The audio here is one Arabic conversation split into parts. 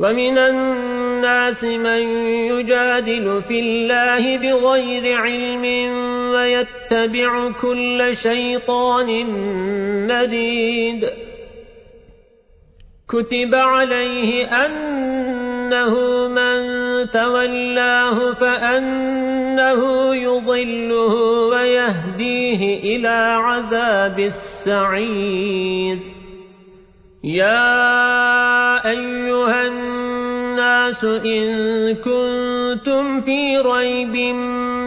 ومن الناس من يجادل في الله بغير علم ويتبع كل شيطان مريد كتب عليه أنه من تولاه فأنه يضله ويهديه إلى عذاب السعير. يا أيها الناس إن كنتم في ريب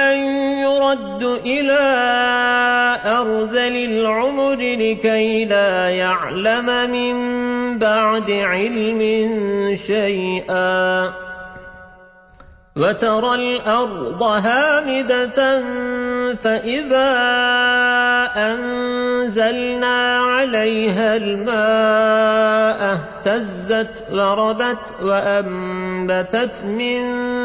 من يرد إلى أرذل العمر لكي لا يعلم من بعد علم شيئا. وترى الأرض هامدة فإذا أنزلنا عليها الماء اهتزت وربت وأنبتت من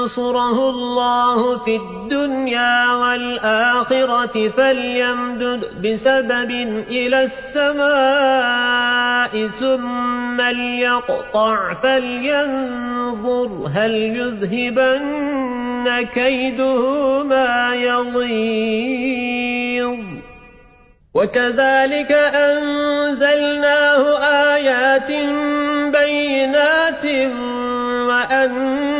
ينصره الله في الدنيا والآخرة فليمدد بسبب إلى السماء ثم ليقطع فلينظر هل يذهبن كيده ما يضيض وكذلك أنزلناه آيات بينات وأن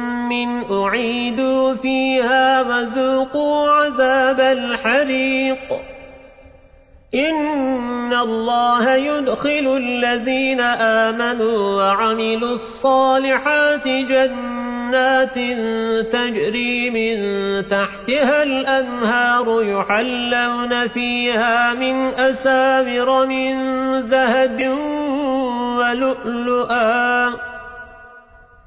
أعيدوا فيها وذوقوا عذاب الحريق. إن الله يدخل الذين آمنوا وعملوا الصالحات جنات تجري من تحتها الأنهار يحلون فيها من أسابر من ذهب ولؤلؤا.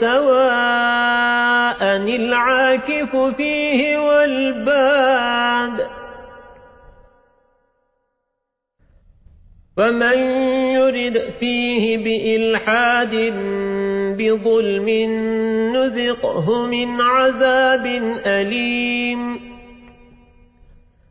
سواء العاكف فيه والباد. ومن يرد فيه بإلحاد بظلم نذقه من عذاب أليم.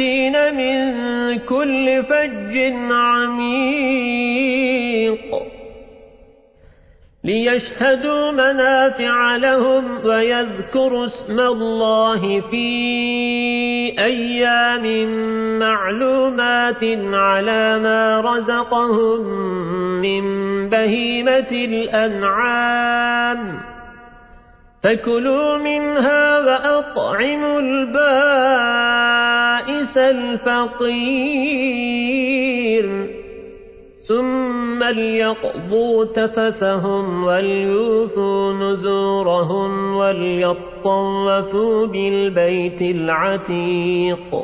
يأتين من كل فج عميق ليشهدوا منافع لهم ويذكروا اسم الله في أيام معلومات على ما رزقهم من بهيمة الأنعام فكلوا منها وأطعموا البائس الفقير. ثم ليقضوا تفثهم وليوفوا نزورهم وليطوفوا بالبيت العتيق.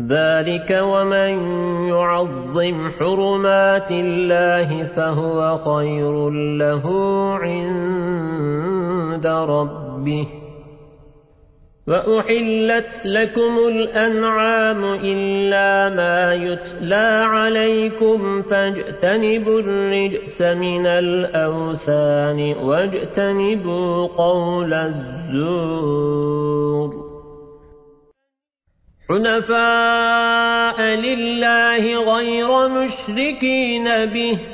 ذلك ومن يعظم حرمات الله فهو خير له عند ربه. وأحلت لكم الأنعام إلا ما يتلى عليكم فاجتنبوا الرجس من الأوسان واجتنبوا قول الزور. حنفاء لله غير مشركين به.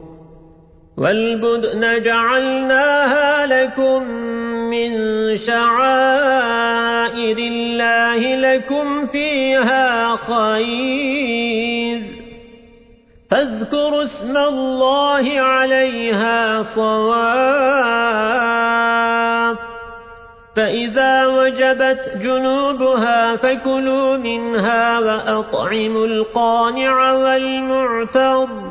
والبدن جعلناها لكم من شعائر الله لكم فيها خير. فاذكروا اسم الله عليها صواف. فإذا وجبت جنوبها فكلوا منها وأطعموا القانع والمعتر.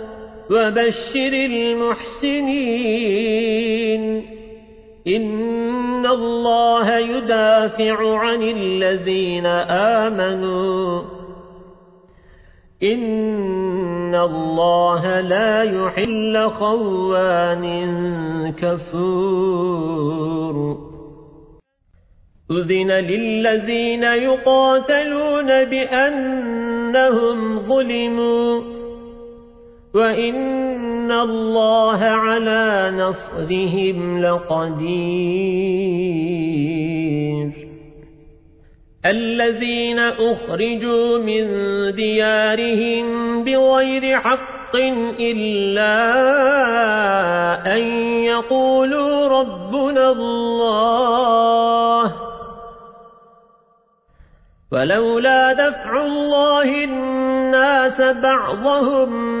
وبشر المحسنين. إن الله يدافع عن الذين آمنوا. إن الله لا يحل خوان كفور. أذن للذين يقاتلون بأنهم ظلموا. وإن الله على نصرهم لقدير الذين أخرجوا من ديارهم بغير حق إلا أن يقولوا ربنا الله ولولا دفع الله الناس بعضهم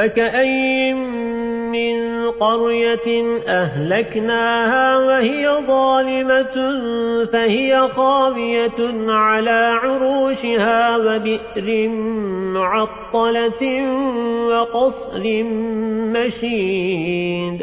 فكأي من قرية أهلكناها وهي ظالمة فهي خاوية على عروشها وبئر معطلة وقصر مشيد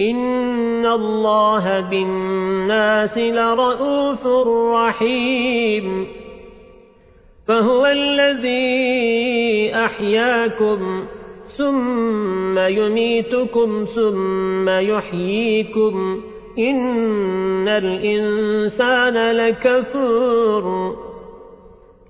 إن الله بالناس لرؤوف رحيم فهو الذي أحياكم ثم يميتكم ثم يحييكم إن الإنسان لكفور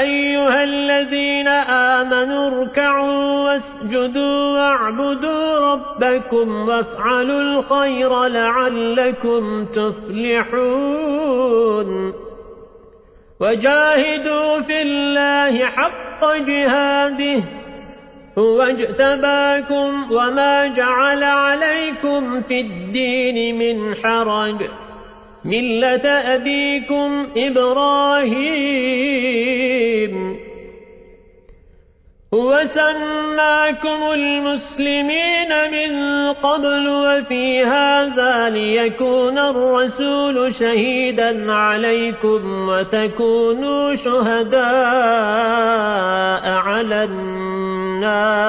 أيها الذين آمنوا اركعوا واسجدوا واعبدوا ربكم وافعلوا الخير لعلكم تفلحون. وجاهدوا في الله حق جهاده هو اجتباكم وما جعل عليكم في الدين من حرج. ملة أبيكم إبراهيم هو سماكم المسلمين من قبل وفي هذا ليكون الرسول شهيدا عليكم وتكونوا شهداء على الناس